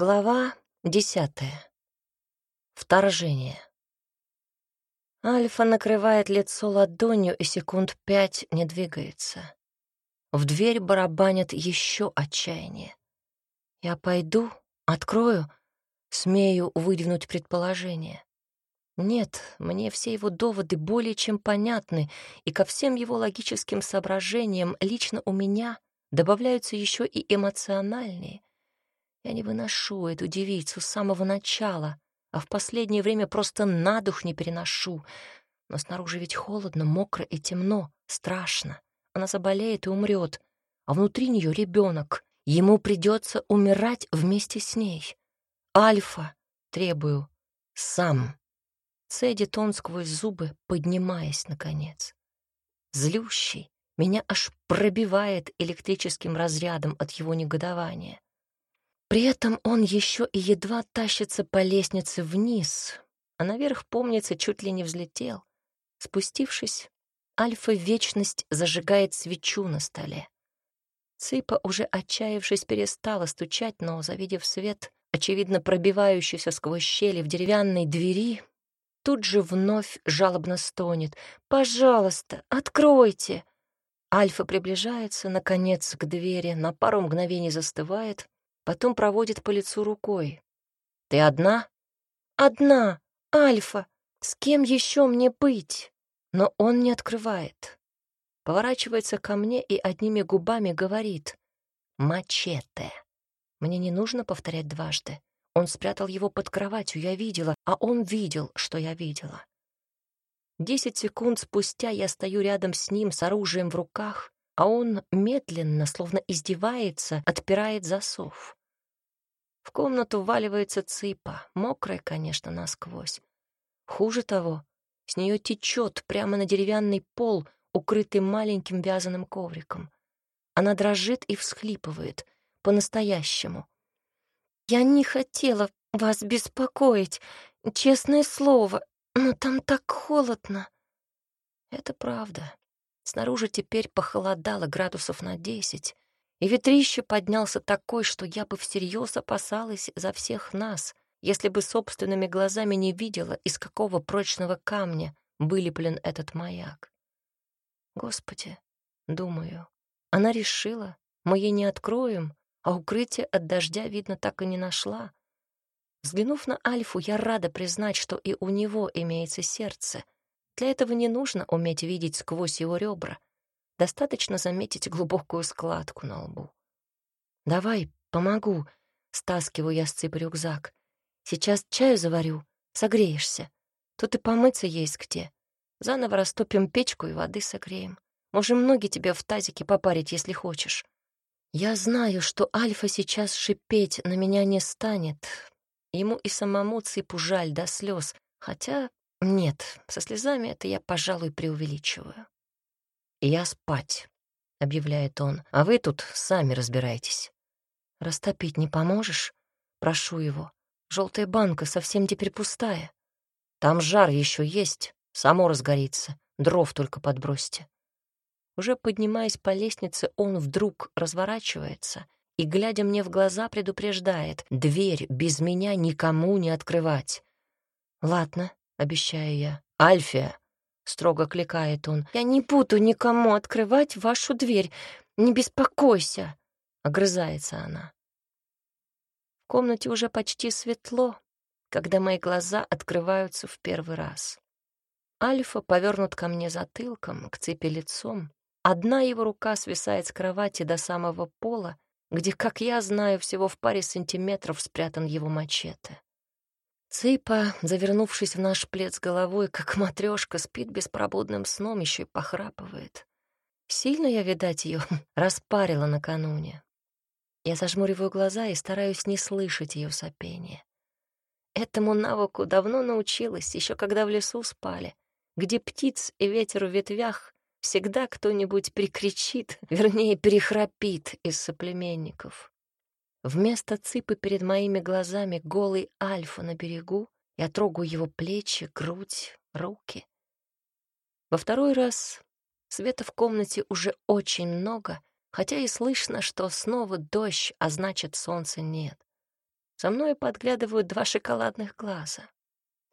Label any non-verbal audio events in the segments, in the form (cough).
Глава десятая. Вторжение. Альфа накрывает лицо ладонью и секунд пять не двигается. В дверь барабанит еще отчаяние. Я пойду, открою, смею выдвинуть предположение. Нет, мне все его доводы более чем понятны, и ко всем его логическим соображениям лично у меня добавляются еще и эмоциональные — я не выношу эту девицу с самого начала, а в последнее время просто на дух не переношу. Но снаружи ведь холодно, мокро и темно, страшно. Она заболеет и умрет, а внутри нее ребенок. Ему придется умирать вместе с ней. Альфа, требую, сам. Цедит он сквозь зубы, поднимаясь, наконец. Злющий, меня аж пробивает электрическим разрядом от его негодования. При этом он еще и едва тащится по лестнице вниз, а наверх, помнится, чуть ли не взлетел. Спустившись, Альфа-вечность зажигает свечу на столе. Цыпа, уже отчаявшись, перестала стучать, но, завидев свет, очевидно пробивающийся сквозь щели в деревянной двери, тут же вновь жалобно стонет. «Пожалуйста, откройте!» Альфа приближается, наконец, к двери, на пару мгновений застывает, потом проводит по лицу рукой. «Ты одна?» «Одна, Альфа. С кем еще мне быть?» Но он не открывает. Поворачивается ко мне и одними губами говорит «Мачете». Мне не нужно повторять дважды. Он спрятал его под кроватью, я видела, а он видел, что я видела. Десять секунд спустя я стою рядом с ним с оружием в руках, а он медленно, словно издевается, отпирает засов. В комнату валивается цыпа, мокрая, конечно, насквозь. Хуже того, с нее течет прямо на деревянный пол, укрытый маленьким вязаным ковриком. Она дрожит и всхлипывает, по-настоящему. «Я не хотела вас беспокоить, честное слово, но там так холодно». Это правда. Снаружи теперь похолодало градусов на десять, и ветрище поднялся такой, что я бы всерьез опасалась за всех нас, если бы собственными глазами не видела, из какого прочного камня вылеплен этот маяк. Господи, думаю, она решила, мы ей не откроем, а укрытие от дождя, видно, так и не нашла. Взглянув на Альфу, я рада признать, что и у него имеется сердце. Для этого не нужно уметь видеть сквозь его ребра — Достаточно заметить глубокую складку на лбу. «Давай, помогу», — стаскиваю я с цыпа рюкзак. «Сейчас чаю заварю, согреешься. Тут и помыться есть где. Заново растопим печку и воды согреем. Можем ноги тебе в тазике попарить, если хочешь». Я знаю, что Альфа сейчас шипеть на меня не станет. Ему и самому цыпу жаль до слез, хотя нет, со слезами это я, пожалуй, преувеличиваю. «Я спать», — объявляет он, — «а вы тут сами разбирайтесь». «Растопить не поможешь?» Прошу его. Желтая банка совсем теперь пустая. Там жар еще есть, само разгорится, дров только подбросьте. Уже поднимаясь по лестнице, он вдруг разворачивается и, глядя мне в глаза, предупреждает, дверь без меня никому не открывать. «Ладно», — обещаю я. «Альфия, строго кликает он. «Я не буду никому открывать вашу дверь. Не беспокойся!» — огрызается она. В комнате уже почти светло, когда мои глаза открываются в первый раз. Альфа повернут ко мне затылком, к цепи лицом. Одна его рука свисает с кровати до самого пола, где, как я знаю, всего в паре сантиметров спрятан его мачете. Цыпа, завернувшись в наш плед с головой, как матрешка, спит беспробудным сном, еще и похрапывает. Сильно я, видать, ее (laughs) распарила накануне. Я зажмуриваю глаза и стараюсь не слышать ее сопения. Этому навыку давно научилась, еще когда в лесу спали, где птиц и ветер в ветвях всегда кто-нибудь прикричит, (laughs) вернее, перехрапит из соплеменников. Вместо цыпы перед моими глазами голый альфа на берегу, я трогаю его плечи, грудь, руки. Во второй раз света в комнате уже очень много, хотя и слышно, что снова дождь, а значит, солнца нет. За мной подглядывают два шоколадных глаза.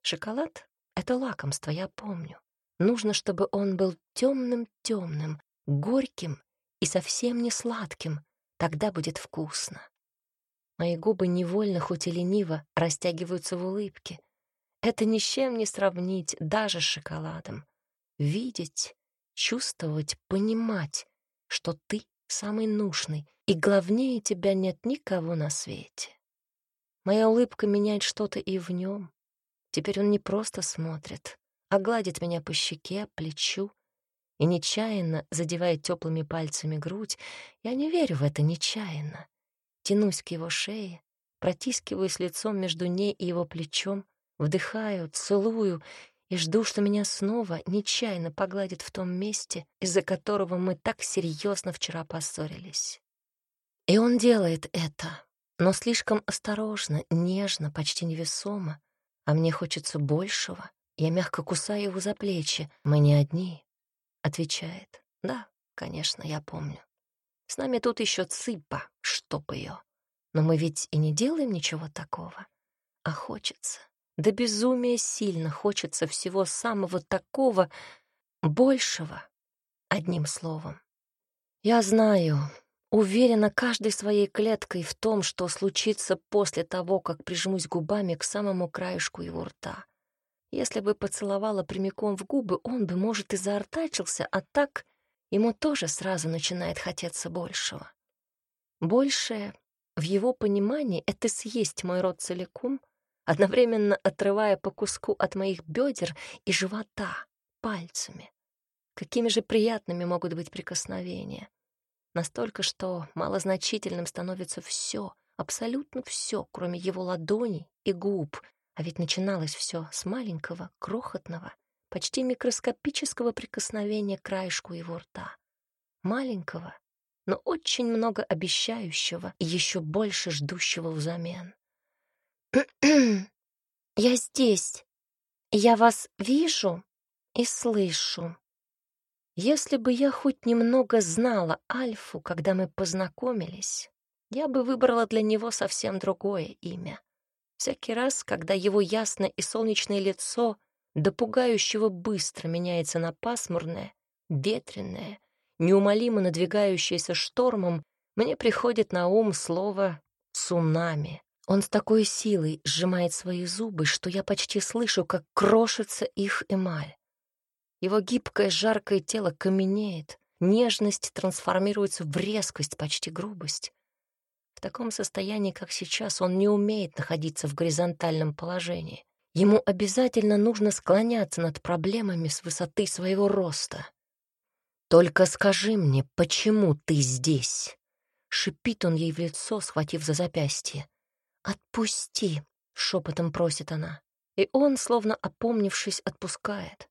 Шоколад — это лакомство, я помню. Нужно, чтобы он был темным-темным, горьким и совсем не сладким. Тогда будет вкусно. Мои губы невольно, хоть и лениво, растягиваются в улыбке. Это ни с чем не сравнить, даже с шоколадом. Видеть, чувствовать, понимать, что ты самый нужный, и главнее тебя нет никого на свете. Моя улыбка меняет что-то и в нем. Теперь он не просто смотрит, а гладит меня по щеке, плечу и нечаянно задевает теплыми пальцами грудь. Я не верю в это нечаянно. Тянусь к его шее, протискиваюсь лицом между ней и его плечом, вдыхаю, целую и жду, что меня снова нечаянно погладит в том месте, из-за которого мы так серьезно вчера поссорились. И он делает это, но слишком осторожно, нежно, почти невесомо, а мне хочется большего. Я мягко кусаю его за плечи. Мы не одни. Отвечает. Да, конечно, я помню. С нами тут еще цыпа, чтоб ее. Но мы ведь и не делаем ничего такого. А хочется. Да безумие сильно хочется всего самого такого, большего, одним словом. Я знаю, уверена каждой своей клеткой в том, что случится после того, как прижмусь губами к самому краешку его рта. Если бы поцеловала прямиком в губы, он бы, может, и заортачился, а так ему тоже сразу начинает хотеться большего. Большее, в его понимании, это съесть мой рот целиком, одновременно отрывая по куску от моих бедер и живота пальцами. Какими же приятными могут быть прикосновения. Настолько, что малозначительным становится все, абсолютно все, кроме его ладоней и губ, а ведь начиналось все с маленького, крохотного, почти микроскопического прикосновения к краешку его рта. Маленького, но очень много обещающего и еще больше ждущего взамен. (clears throat) «Я здесь. Я вас вижу и слышу. Если бы я хоть немного знала Альфу, когда мы познакомились, я бы выбрала для него совсем другое имя. Всякий раз, когда его ясное и солнечное лицо до пугающего быстро меняется на пасмурное, ветреное, неумолимо надвигающееся штормом, мне приходит на ум слово «цунами». Он с такой силой сжимает свои зубы, что я почти слышу, как крошится их эмаль. Его гибкое жаркое тело каменеет, нежность трансформируется в резкость, почти грубость. В таком состоянии, как сейчас, он не умеет находиться в горизонтальном положении. Ему обязательно нужно склоняться над проблемами с высоты своего роста. «Только скажи мне, почему ты здесь?» — шипит он ей в лицо, схватив за запястье. «Отпусти!» — шепотом просит она. И он, словно опомнившись, отпускает.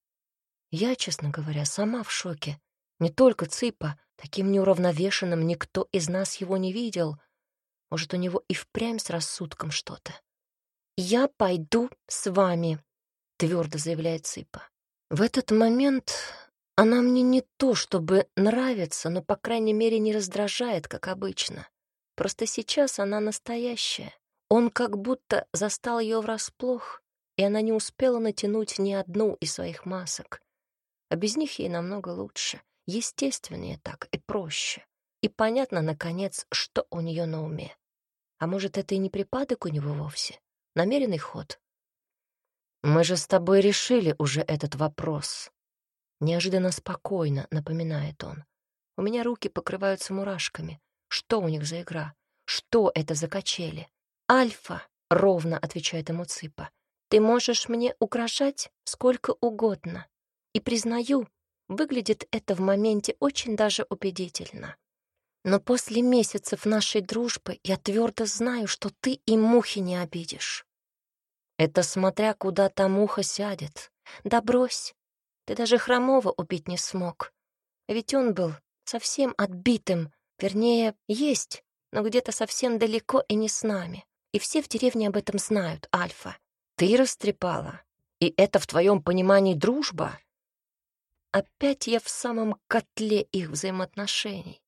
Я, честно говоря, сама в шоке. Не только Цыпа, таким неуравновешенным никто из нас его не видел, может, у него и впрямь с рассудком что-то. «Я пойду с вами», — твердо заявляет Цыпа. В этот момент она мне не то чтобы нравится, но, по крайней мере, не раздражает, как обычно. Просто сейчас она настоящая. Он как будто застал ее врасплох, и она не успела натянуть ни одну из своих масок. А без них ей намного лучше, естественнее так и проще и понятно, наконец, что у нее на уме. А может, это и не припадок у него вовсе? Намеренный ход? «Мы же с тобой решили уже этот вопрос», — неожиданно спокойно напоминает он. У меня руки покрываются мурашками. Что у них за игра? Что это за качели? «Альфа», — ровно отвечает ему Цыпа, — «ты можешь мне угрожать сколько угодно. И, признаю, выглядит это в моменте очень даже убедительно. Но после месяцев нашей дружбы я твердо знаю, что ты и мухи не обидишь. Это смотря, куда та муха сядет. Да брось, ты даже Хромова убить не смог. Ведь он был совсем отбитым, вернее, есть, но где-то совсем далеко и не с нами. И все в деревне об этом знают, Альфа. Ты растрепала. И это в твоем понимании дружба? Опять я в самом котле их взаимоотношений.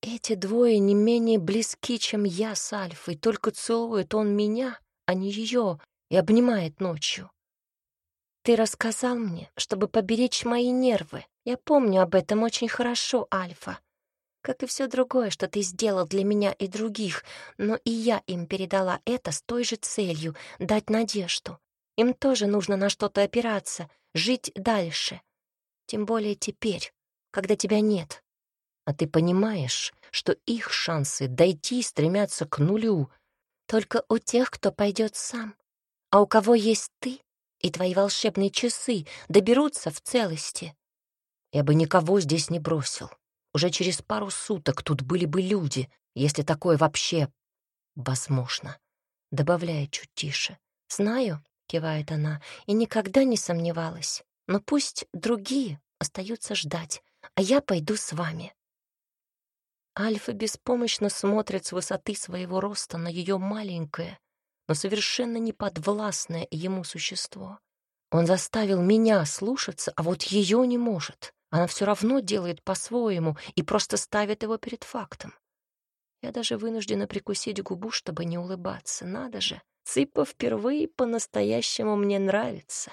Эти двое не менее близки, чем я с Альфой, только целует он меня, а не ее, и обнимает ночью. Ты рассказал мне, чтобы поберечь мои нервы. Я помню об этом очень хорошо, Альфа. Как и все другое, что ты сделал для меня и других, но и я им передала это с той же целью — дать надежду. Им тоже нужно на что-то опираться, жить дальше. Тем более теперь, когда тебя нет. А ты понимаешь, что их шансы дойти стремятся к нулю только у тех, кто пойдет сам. А у кого есть ты и твои волшебные часы, доберутся в целости. Я бы никого здесь не бросил. Уже через пару суток тут были бы люди, если такое вообще возможно. Добавляет чуть тише. «Знаю», — кивает она, — «и никогда не сомневалась. Но пусть другие остаются ждать, а я пойду с вами». Альфа беспомощно смотрит с высоты своего роста на ее маленькое, но совершенно неподвластное ему существо. Он заставил меня слушаться, а вот ее не может. Она все равно делает по-своему и просто ставит его перед фактом. Я даже вынуждена прикусить губу, чтобы не улыбаться. Надо же, Цыпа впервые по-настоящему мне нравится.